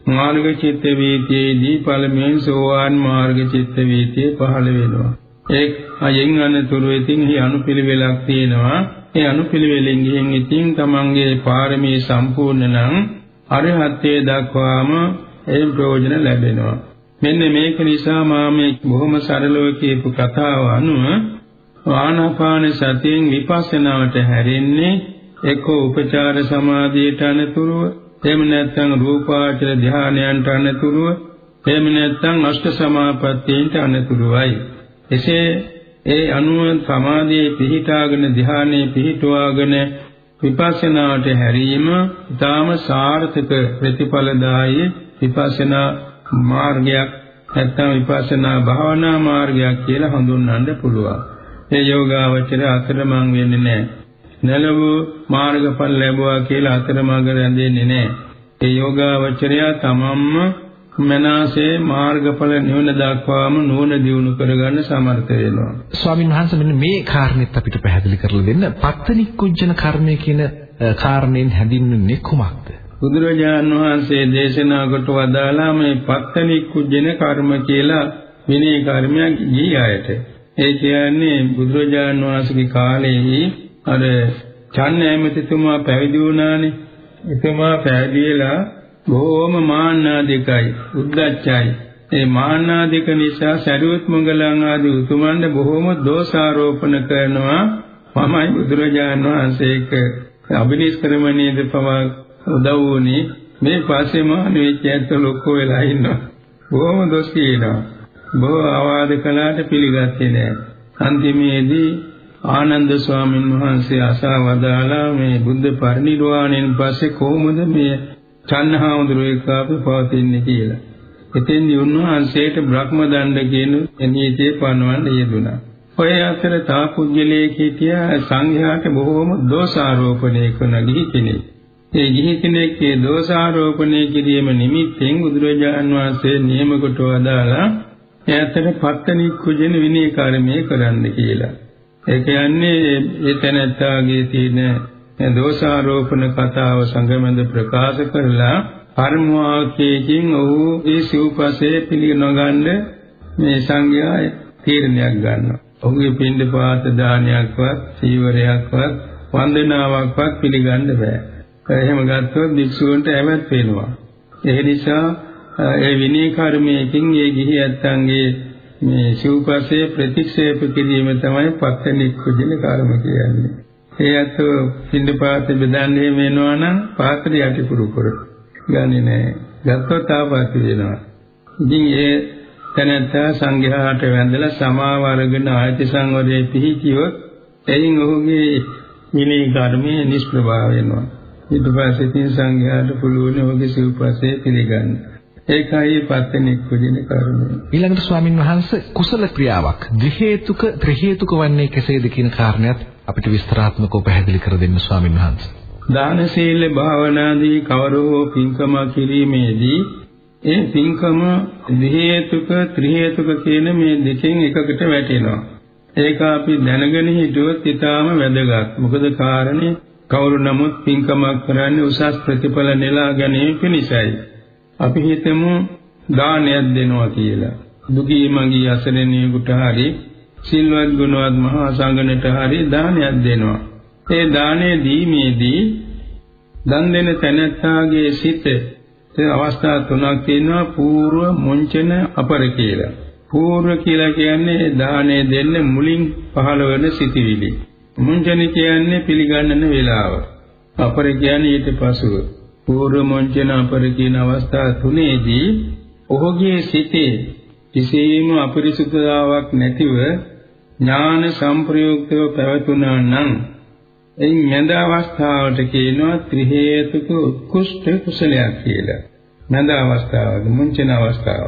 මාර්ග චිත්ත වීතියේදී පළමුවෙන් සෝවාන් මාර්ග චිත්ත වීතිය පහළ වෙනවා. ඒ අයෙන් අනතුරු ඉතින් හි අනුපිළිවෙලක් තියෙනවා. ඒ අනුපිළිවෙලෙන් ගිහින් ඉතින් තමන්ගේ පාරමී සම්පූර්ණ නම් අරහත්ත්වයට දක්වාම ඒ ප්‍රයෝජන ලැබෙනවා. මෙන්න මේක නිසා මා මේ බොහොම සරලව කියපු කතාව අනුව ආනාපාන සතියෙන් විපස්සනාවට හැරෙන්නේ එක්ක උපචාර සමාධියට අනතුරුව එහෙම නැත්නම් රූපාචර ධානයන්ට අනතුරුව එහෙම නැත්නම් අෂ්ට සමාපත්තියට අනතුරුවයි එසේ ඒ අනුව සමාධියේ පිහිටාගෙන ධ්‍යානයේ පිහිටුවාගෙන විපස්සනාවට හැරීම ඊටාම සාර්ථක ප්‍රතිඵලදායී විපස්සනා මාර්ගයක් නැත්නම් විපස්සනා භාවනා මාර්ගයක් කියලා හඳුන්වන්න පුළුවන්. ඒ යෝගාවචර අතරමං වෙන්නේ නැහැ. නැලවූ මාර්ගඵල ලැබුවා කියලා අතරමඟ රැඳෙන්නේ නැහැ. ඒ යෝගාවචරය තමම්ම මනසේ මාර්ගඵල නිවන දක්වාම නුවණ දියුණු කරගන්න සමර්ථ වෙනවා. ස්වාමින් වහන්සේ මෙන්න මේ කාරණෙත් අපිට පැහැදිලි කරලා දෙන්න. පත්තනික්කුජන කර්මය කියන කාරණයෙන් හැඳින්වෙන්නේ කුමක්ද? බුදුරජාණන් වහන්සේ දේශනා කොට වදාලා මේ පත්තනික්කුජන කර්ම කියලා විනය කර්මයක් ගියායට. ඒ කියන්නේ බුදුරජාණන් වහන්සේගේ කාලේහි අර චන්න ඇමතිතුමා පැවිදි වුණානේ. එතුමා පැවිදිලා බොහෝම මාන්නාදිකයි උද්දච්චයි. ඒ මාන්නාදික නිසා සරියුත් මංගලං ආදී උතුමන්ට බොහෝම දෝෂාරෝපණ කරනවා මමයි බුදුරජාණන් වහන්සේක. අභිනිෂ්ක්‍රමණයේද පවා උදව් වුණේ? මේ පස්සේ මහණ වෙච්ච ඇත්ත ලොක්කෝ වෙලා ඉන්නවා. බොහෝම දොස් කියනවා. බොහෝ ආවාද කළාට පිළිගත්තේ නැහැ අන්තිමේදී ආනන්ද ස්වාමීන් වහන්සේ අසා වදාලා මේ බුද්ධ පරිනිර්වාණයෙන් පස්සේ කොහොමද මේ චන්නහාමුදුරුවෝ එක්ක අපි පවතින්නේ කියලා. එතෙන්දී උන්වහන්සේට බ්‍රහ්ම දණ්ඩ කියන නීතිය පනවන්න යෙදුණා. ඔය අතර තාපුජ්‍යලේ කීතිය සංඝයාට බොහෝම දෝෂාරෝපණය කරන ගිහි කෙනෙක්. ඒ ගිහි කෙනෙක්ගේ දෝෂාරෝපණය කිරීම නිමිත්තෙන් බුදුරජාන් වහන්සේ නියම කොට වදාලා එයාට පත්තනි කුජන විනය කර්මය කරන්න කියලා. ඒ කියන්නේ ඒ තැනැත්තාගේ තියෙන දෝෂාරෝපණ කතාව සංගමෙන්ද ප්‍රකාශ කරලා කර්ම වාක්‍යයෙන් ඔහු ඒ සිව්පසේ පිළිගනගන්න මේ සංඝයා තීරණයක් ගන්නවා. ඔහුගේ පින්ඩ පාත දානයක්වත් සීවරයක්වත් වන්දනාවක්වත් පිළිගන්න බෑ. එහෙම ගත්තොත් භික්ෂුවන්ට ඇවැත් වෙනවා. ඒ නිසා ඒ විනය කර්මයකින් ඒ ගිහි ඇත්තන්ගේ මේ සිව්පස්සේ ප්‍රතික්ෂේප කිරීම තමයි පත්තනික්කුජන කර්ම කියන්නේ. ඒ අත පින්ඩපාත බෙදන්නේ වෙනවා නම් පාත්‍රය යටිකුරු කර ගන්නේ නැහැ. ගත්තොත් ආපස්සු වෙනවා. ඉතින් ඒ තැනැත්තා සංඝයාට වැඳලා සමාව අරගෙන ආයති සංවරයේ පිහිටියොත් එයින් ඔහුගේ විනය කර්මයේ නිෂ්ප්‍රභාව වෙනවා. ඊට පස්සේ තින් සංඝයාට පුළුවන් ඔහුගේ සිව්පස්සේ පිළිගන්න. ඒකයි පත්තෙනෙක් කුජින කර්මය. ඊළඟට ස්වාමින් වහන්සේ කුසල ක්‍රියාවක් ද්වි හේතුක ත්‍රි හේතුක වන්නේ කෙසේද කියන කාරණයක් අපිට විස්තරාත්මකව පැහැදිලි කර දෙන්න ස්වාමින් වහන්සේ. දාන සීල භාවනාදී කවරෝ පින්කම කිරීමේදී ඒ පින්කම ද්වි හේතුක ත්‍රි හේතුක කියන මේ දෙකෙන් එකකට වැටෙනවා. ඒක අපි දැනගෙන හිටියොත් ඊටාම වැදගත්. මොකද කාරණේ කවුරු නමුත් පින්කමක් කරන්නේ උසස් ප්‍රතිඵල නෙලා ගැනීම පිණිසයි. අපි හිතමු දානයක් දෙනවා කියලා. දුකී මගී අසරණියෙකුට හරි සිල්වත් ගුණවත් මහා සංඝනට හරි දානයක් දෙනවා. ඒ දානය දීමේදී දන් දෙන තැනැත්තාගේ සිත ඒ අවස්ථා තුනක් තියෙනවා పూర్ව මුංචන අපර කියලා. పూర్ව කියලා කියන්නේ දානය දෙන්න මුලින් පහළ වෙන සිටිවිලි. මුංචන කියන්නේ පිළිගන්නන වේලාව. අපර කියන්නේ ඊට පසුව. పూర్ව මුංචන අපර කියන අවස්ථා තුනේදී ඔහුගේ සිතේ කිසිම අපරිසුද්ධතාවක් නැතිව ඥාන සංප්‍රයුක්තව පැවතුනා නම් එයින් මැද අවස්ථාවට කියනවා ත්‍රි හේතුක උත්කෘෂ්ඨ කුසලයක් කියලා. මැද අවස්ථාවක මුංචන අවස්ථාව.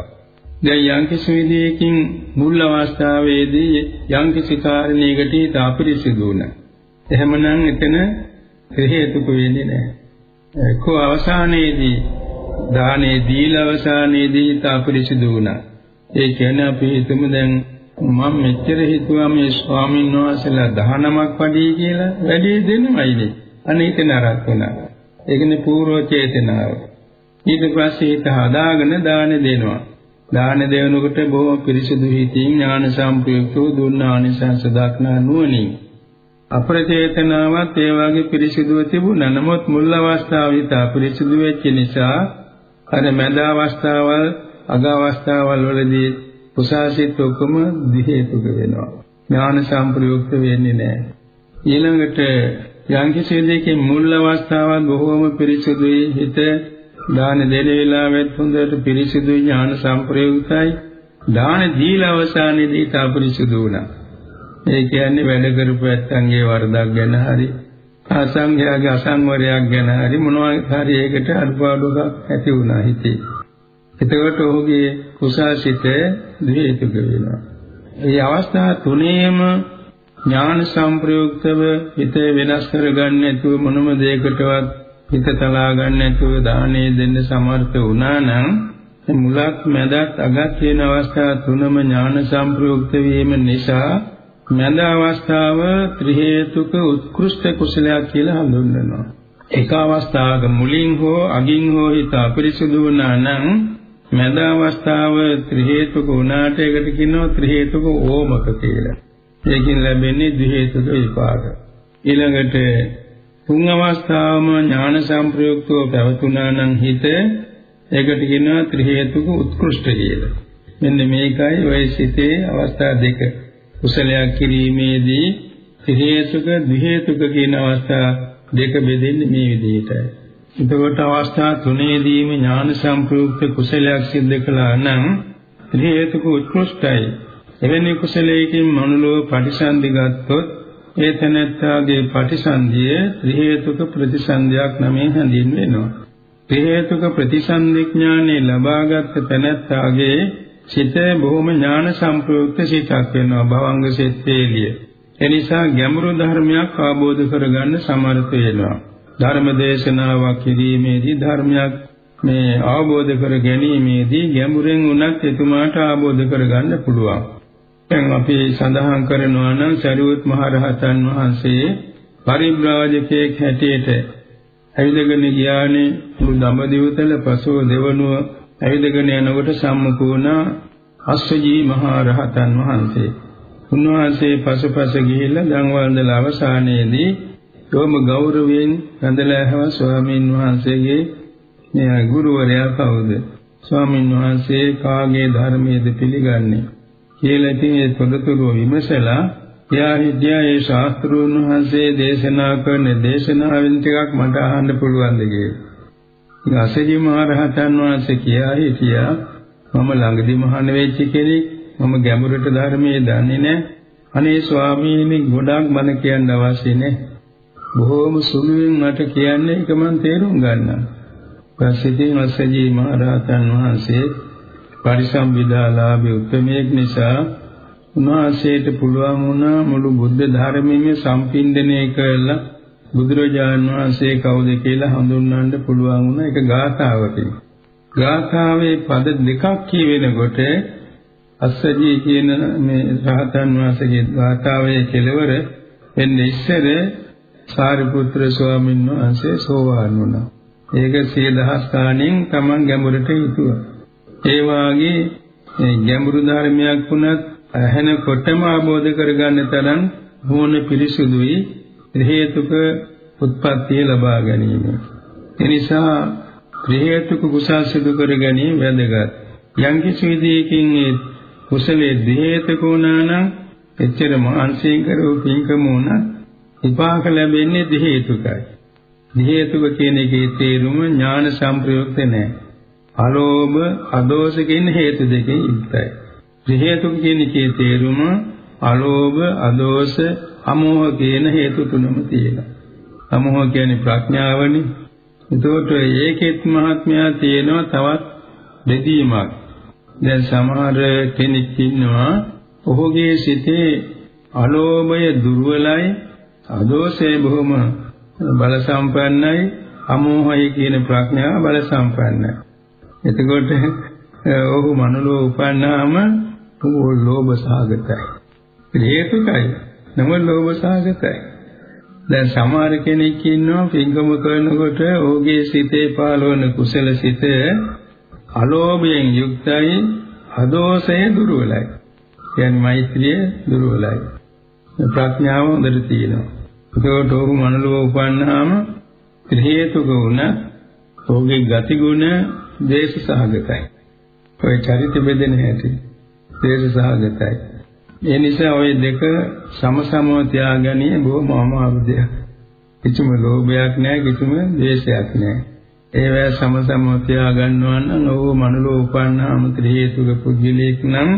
දැන් යම්කිසි විදියකින් මුල් අවස්ථාවේදී යම්කිසි කාරණයකට හිත අපිරිසිදු වුණා. එහෙමනම් එතන ත්‍රි හේතුක වෙන්නේ නැහැ. කො අවසානයේදී දානේ දීලා අවසානයේදී හිත අපිරිසිදු වුණා. ඒ කියන්නේ අපි හිතමු දැන් මම මෙච්චර හිතුවා මේ ස්වාමීන් වහන්සේලා 19ක් වඩී කියලා වැඩි දෙනවයිනේ. අනේක නරක වුණා. ඒකනේ పూర్ව චේතනාව. ඊට පස්සේ හිත හදාගෙන දාන දෙනවා. දාන දෙනකොට බොහොම පිරිසිදු හිතින් ඥාන සම්ප්‍රයුක්තව දුන්න ආනිසංස දක්නා නුවණින් අප්‍රචේතනාවත් ඒ වගේ පිරිසිදුව තිබුණා. නමුත් මුල් අවස්ථාවේ තා පිරිසිදු වෙච්ච නිසා අර මැද අවස්ථාවල් අග අවස්ථාවල් වලදී කුසාසිත ඔක්කොම දිහේතුක වෙනවා. ඥාන සම්ප්‍රයුක්ත වෙන්නේ නැහැ. ඊළඟට යම්කිසි දෙයකින් මුල් අවස්ථාවත් බොහෝම පිරිසුදුයි හිත දාන දෙන වෙලාවෙත් හොඳට පිරිසුදුයි ඥාන සම්ප්‍රයුක්තයි. දාන දීලා අවසානයේදී තා පිරිසුදු වුණා. ඒ කියන්නේ වැඩ කරපු ඇත්තන්ගේ වරදක් ගැන හරි අසංඝයාගේ අසංවරයක් ගැන හරි මොනවා හරි ඒකට අඩුපාඩුවක් ඇති වුණා හිතේ. එතකොට ඔහුගේ කුසාසිත ද්වේතුක වෙනවා. මේ අවස්ථා තුනේම ඥාන සංප්‍රයුක්තව හිත වෙනස් කරගන්න නැතුව මොනම දෙයකටවත් හිත තලා ගන්න නැතුව දානේ දෙන්න සමර්ථ වුණා නම් මුලක් මැදත් අගත් කියන අවස්ථා තුනම ඥාන සංප්‍රයුක්ත වීම නිසා මැද අවස්ථාව ත්‍රි හේතුක උත්කෘෂ්ඨ කුසලයක් කියලා හඳුන්වනවා. එක අවස්ථාවක මුලින් හෝ අගින් හෝ හිත අපරිසුදු වුණා නම් මැද අවස්ථාව ත්‍රි හේතුක උනාට ඒකට කියනවා ත්‍රි හේතුක ඕමක කියලා. ඒකින් ලැබෙන්නේ ද්වි හේතුක විපාක. ඊළඟට තුන් අවස්ථාවම ඥාන සංප්‍රයුක්තව පැවතුනා නම් හිත ඒකට කියනවා ත්‍රි හේතුක උත්කෘෂ්ඨ කියලා. මෙන්න මේකයි ඔය සිතේ අවස්ථා දෙක. කුසලයක් කිරීමේදී ත්‍රි හේතුක ද්වි හේතුක කියන අවස්ථා දෙක බෙදෙන්නේ මේ විදිහටයි. එතකොට අවස්ථා තුනේදීම ඥාන සම්ප්‍රයුක්ත කුසලයක් සිද්ධ කළා නම් හේතුක උත්කෘෂ්ටයි. එවැනි කුසලයකින් මනුලෝ පටිසන්ධි ගත්තොත් ඒ තැනැත්තාගේ පටිසන්ධිය ත්‍රි හේතුක ප්‍රතිසන්ධියක් නමින් හැඳින්වෙනවා. ත්‍රි හේතුක ප්‍රතිසන්ධි ඥානෙ ලබාගත් තැනැත්තාගේ සිත බොහොම ඥාන සම්ප්‍රයුක්ත සිතක් වෙනවා භවංග සෙත්තේලිය. එනිසා ගැඹුරු ධර්මයක් අවබෝධ කරගන්න සමර්ථ වෙනවා. ධර්ම දේශනාවක් කිරීමේදී ධර්මයක් මේ අවබෝධ කර ගැනීමේදී ගැඹුරෙන් උනත් එතුමාට අවබෝධ කරගන්න පුළුවන්. දැන් අපි සඳහන් කරනවා නම් සරියුත් මහ රහතන් වහන්සේ පරිබ්‍රාජකයෙක් හැටියට ඇවිදගෙන ගියානේ මුළු දඹදිවතල පසුව දෙවනුව ඇවිදගෙන යනකොට සම්මුඛ වුණා අස්සජී මහ රහතන් වහන්සේ. උන්වහන්සේ පසුපස ගිහිල්ලා ගම් වන්දලා අවසානයේදී යොම ගෞරවයෙන් වැඳලා ඇහුව ස්වාමීන් වහන්සේගේ මේ ගුරුවරයා කවුද? ස්වාමීන් වහන්සේ කාගේ ධර්මයේද පිළිගන්නේ? කියලා ඉතින් ඒ තොරතුරු විමසලා එයා හිටියා ඒ ශාස්ත්‍රූන් වහන්සේ දේශනා කරන දේශනාවෙන් ටිකක් මට අහන්න පුළුවන්ද කියලා. ඉතින් අසජි මහ රහතන් වහන්සේ කියා හිටියා මම ළඟදී මහාන වෙච්ච කෙනෙක් මම ගැඹුරට ධර්මයේ දන්නේ නැහැ. අනේ ස්වාමීනි ගොඩක් මම කියන්න අවශ්‍ය නැහැ. බොහෝම සුළුවෙන් මට කියන්නේ ඒක මම තේරුම් ගන්නවා. පස්සේ අසජී මහ රහතන් වහන්සේ පරිසම්විදාලාභී උත්මේක නිසා උන්වහන්සේට පුළුවන් වුණා මුළු බුද්ධ ධර්මයේ සම්පින්දනය කරලා බුදුරජාන් වහන්සේ කවුද කියලා හඳුන්වන්න පුළුවන් වුණා ඒක ගාථාවකින්. ගාථාවේ පද දෙකක් කියවෙනකොට අස්සජී කියන මේ රහතන් වහන්සේගේ ගාථාවේ කෙලවර එන්නේ ඉස්සර සාරිපුත්‍ර ස්වාමීන් වහන්සේ සෝවාන් වුණා. ඒක සිය දහස් ගාණෙන් Taman ගැඹුරට හිතුවා. ඒ වාගේ ගැඹුරු ධර්මයක් වුණත් ඇහෙනකොටම ආબોධ කරගන්න තරම් මොන පිරිසුදුයි හේතුක උත්පත්තිය ලබා ගැනීම. ඒ නිසා හේතුක කුසල් සිදු කර ගැනීම වැදගත්. යම් කිසි විදියකින් ඒ කුසලයේ හේතුක වුණා නම් එච්චර මානසික කරෝ පින්කම වුණා විපාක ලැබෙන්නේ හේතුකයි. හේතුක කියන එකේ තේරුම ඥාන සම්ප්‍රයුක්ත නැහැ. අලෝභ අදෝෂ කියන හේතු දෙකෙන් යුක්තයි. හේතු කියන එකේ තේරුම අලෝභ අදෝෂ අමෝහ කියන හේතු තුනම තියෙනවා. අමෝහ කියන්නේ ප්‍රඥාවනේ. එතකොට ඒකෙත් මහත්මයා තියෙනවා තවත් දෙදීමක්. දැන් සමහර කෙනෙක් ඉන්නවා ඔහුගේ සිතේ අලෝභය දුර්වලයි අදෝෂය බොහොම බල සම්පන්නයි අමෝහය කියන ප්‍රඥාව බල සම්පන්නයි එතකොට ඔහු මනුලෝ උපන්නාම ඔහු ලෝභ සාගතයි. හේතුකයි. නම ලෝභ සාගතයි. දැන් සමහර කෙනෙක් ඉන්නවා පින්කම කරනකොට ඔහුගේ සිතේ පාළවන කුසල සිත අලෝභයෙන් යුක්තයි අදෝෂය දුර්වලයි. කියන්නේ මෛත්‍රිය දුර්වලයි. ප්‍රඥාව හොඳට තියෙනවා. ඒකට ඔහු මනුලෝ උපන්නාම හේතුක වුණ ඔහුගේ ගති ගුණ දේශ සහගතයි. ඔය චරිත බෙදෙන හැටි දේශ සහගතයි. ඒ නිසා ওই දෙක සමසමව තියාගන්නේ බොහොම අමාරු දෙයක්. කිසිම ලෝභයක් නැහැ කිසිම ද්වේෂයක් නැහැ. ඒවැ සමසමව තියාගන්නවා නම් ඔහු මනුලෝ උපන්නාම ත්‍රි හේතුක පුද්ගලයෙක් නම්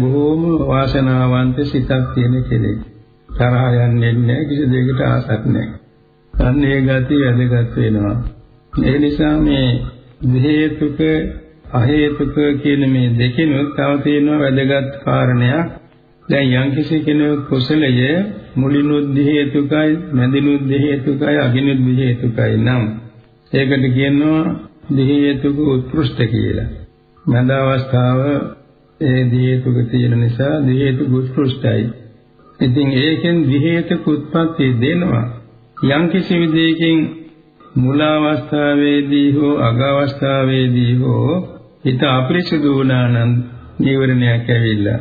බොහෝම වාසනාවන්ත සිතක් තියෙන කෙනෙක්. තරහ යන්නේ නැහැ කිසි දෙයකට ආසක් නැහැ. අන්න ඒ ගතිය වැදගත් වෙනවා. ඒ නිසා මේ හේතුක අහේතුක කියන මේ දෙකිනුත් තව තියෙනවා වැදගත් කාරණයක්. දැන් යම්කිසි කෙනෙකු කුසලය මුලිනුත් හේතුකයි, මැදිනුත් හේතුකයි, අගිනුත් හේතුකයි නම් ඒකට කියනවා හේතුක උත්කෘෂ්ඨ කියලා. මඳ අවස්ථාව ඒ හේතුක තියෙන නිසා හේතුක උත්කෘෂ්ඨයි. ඉතින් ඒකෙන් හේතුක උත්පත්ති දෙනවා. යම්කිසි විදියකින් මුල අවස්ථාවේදී හෝ අග අවස්ථාවේදී හෝ හිත අපරිසුදු වුණා නම් නීවරණයක් ඇවිල්ලා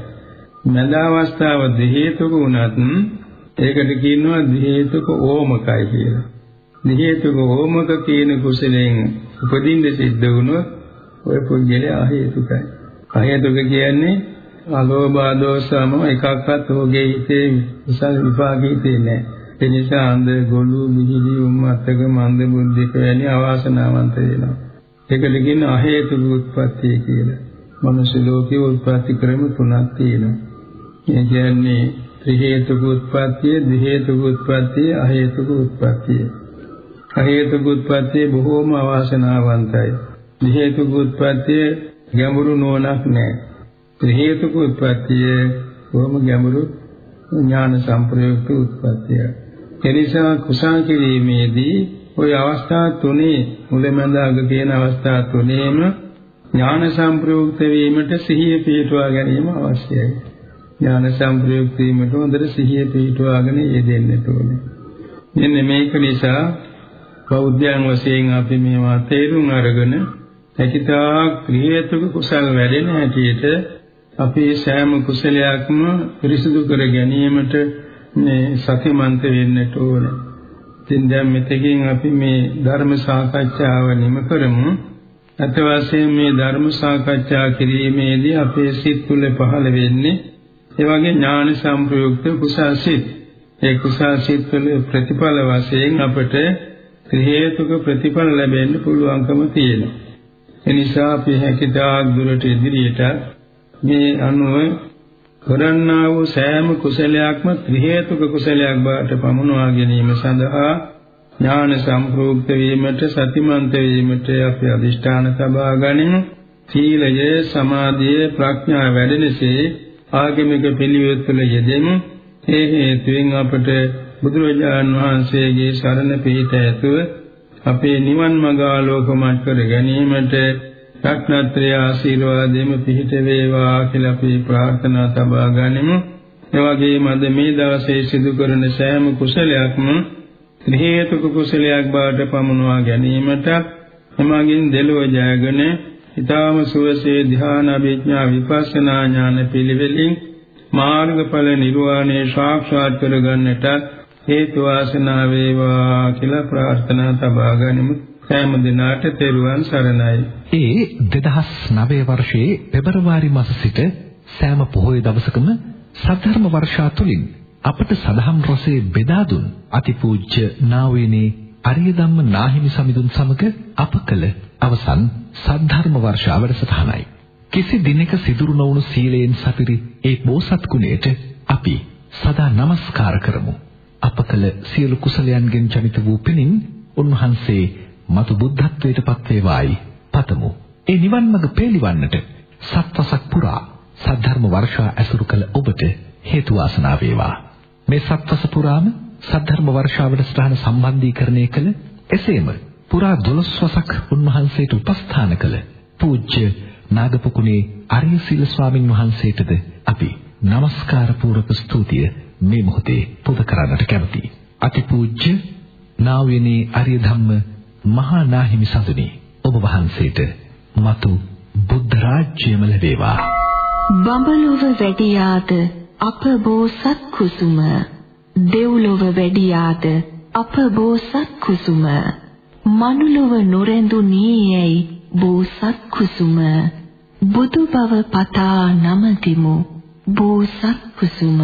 මඳ අවස්ථාව දෙහේතුක වුණත් ඒකට කියනවා දෙහේතුක ඕමකයි කියලා. දෙහේතුක ඕමක කියන කුසලෙන් උපදින්න සිද්ධ වුණොත් ඔය පුද්ගලයා අහේතුකයි. අහේතුක කියන්නේ අලෝභ දෝෂම එකක්වත් ඔහුගේ හිතේ විසල් විපාකී තියෙන්නේ නැහැ. ඒ නිසා අන්ධ ගොළු මිහිලි උම්මත්තක මන්ද බුද්ධික වැනි අවාසනාවන්ත වෙනවා. ඒකද කියන අහේතුක උත්පත්තිය කියලා. මනුෂ්‍ය ලෝකයේ උත්පත්ති ක්‍රම තුනක් තියෙනවා. ඒ කියන්නේ ත්‍රි හේතුක උත්පත්තිය, ද්වි හේතුක උත්පත්තිය, අ හේතුක උත්පත්තිය. අ හේතුක උත්පත්තිය බොහෝම අවාසනාවන්තයි. ද්වි හේතුක උත්පත්තිය ගැඹුරු නුවණක් නැහැ. ත්‍රි හේතුක උත්පත්තිය බොහොම ගැඹුරු ඥාන සංප්‍රයුක්ත උත්පත්තිය. එනිසා කුසල් කිරීමේදී ওই අවස්ථා තුනේ මුලැමැද අග කියන අවස්ථා තුනේම ඥාන සංප්‍රයුක්ත වීමට සිහිය පිහිටුවා ගැනීම අවශ්‍යයි. ඥාන සංප්‍රයුක්ත වීමට හොඳට සිහිය පිහිටුවාගෙන යෙදෙන්නට ඕනේ. මෙන්න මේක නිසා බෞද්ධයන් වශයෙන් අපි මේවා තේරුම් අරගෙන හැකිතාක් ක්‍රියාත්මක කුසල් වැඩෙන හැටියට අපේ සෑම කුසලයක්ම පිරිසිදු කර ගැනීමට මේ සතිමන්ත වෙන්නට ඕනේ. ඉතින් දැන් මෙතකින් අපි මේ ධර්ම සාකච්ඡාව නිම කරමු. අත වශයෙන් මේ ධර්ම සාකච්ඡා කිරීමේදී අපේ සිත් තුළ පහළ වෙන්නේ ඒ වගේ ඥාන සංප්‍රයුක්ත කුසල් සිත්. ඒ කුසල් සිත් වල ප්‍රතිඵල වශයෙන් අපට හේතුක ප්‍රතිඵල ලැබෙන්න පුළුවන්කම තියෙනවා. ඒ නිසා අපි හැකියතාක් දුරට ඉදිරියට මේ අනුව කරන්නා වූ සෑම කුසලයක්ම ත්‍රි හේතුක කුසලයක් බවට පමුණවා ගැනීම සඳහා ඥාන සම්ප්‍රයුක්ත වීමට සතිමන්ත වීමට අපි අදිෂ්ඨාන සබා ගනිමු සීලය සමාධිය ප්‍රඥා වැඩෙනසේ ආගමික පිළිවෙත් වල යෙදෙමු ඒ හේතුවෙන් අපට බුදුරජාණන් වහන්සේගේ සරණ පිහිට ඇතුව අපේ නිවන් මඟ ආලෝකමත් කර ගැනීමට රත්නත්‍රය ආශිර්වාදෙම පිහිට වේවා කියලා අපි ප්‍රාර්ථනා තබා ගනිමු. ඒ වගේම අද මේ දවසේ සිදු කරන සෑම කුසලයක්ම හේතුක කුසලයක් බවට පමුණවා ගැනීමට එමගින් දෙලොව ජයගෙන ඊ타ම සුවසේ ධ්‍යාන අභිඥා විපස්සනා ඥාන පිළිවෙලින් මාර්ගඵල නිර්වාණය සාක්ෂාත් කරගන්නට හේතු වාසනා වේවා කියලා ප්‍රාර්ථනා තබා ගනිමු. සෑම දිනකට තෙරුවන් සරණයි. ඒ 2009 වර්ෂයේ පෙබරවාරි මාස සිට සෑම පොහොය දවසකම සද්ධර්ම වර්ෂා තුලින් අපට සදහම් රසයේ බෙදා දුන් අතිපූජ්‍ය නාවිනේ අරිය ධම්ම නාහිමි සමිඳුන් සමග අප කළ අවසන් සද්ධර්ම වර්ෂා වැඩසටහනයි. කිසි දිනක සිදුරු නොවුණු සීලයෙන් සපිරි ඒ බෝසත් ගුණයට අපි සදා නමස්කාර කරමු. අප කළ සියලු කුසලයන්ගෙන් ජනිත වූ පිණින් උන්වහන්සේ මතු බුද්ධත්වයට පත් වේවායි පතමු. ඒ නිවන් මඟ පෙළිවන්නට සත්වසක් පුරා සද්ධර්ම වර්ෂා ඇසුරු කළ ඔබට හේතු වාසනා වේවා. මේ සත්වස පුරාම සද්ධර්ම වර්ෂාවට ස්ථාන සම්බන්ධීකරණය කළ එසේම පුරා 12 වසක් උන්වහන්සේට උපස්ථාන කළ පූජ්‍ය නාගපුකුණේ අරිය සීල ස්වාමින් වහන්සේටද අපි নমස්කාර පූර්වක ස්තුතිය මේ මොහොතේ පුද කරන්නට කැමැතියි. අතිපූජ්‍ය නාවිනේ අරිය ධම්ම මහා නාහිමි සඳුනි ඔබ වහන්සේට මතු බුද්ධ රාජ්‍යම ලැබේවා. බඹලොව වැඩියාද අප බෝසත් කුසුම දෙව්ලොව වැඩියාද අප බෝසත් කුසුම මනුලොව නොරැඳුනී යයි බෝසත් කුසුම. බුදු බව පතා නමදිමු බෝසත් කුසුම.